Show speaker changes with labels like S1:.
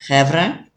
S1: chèvre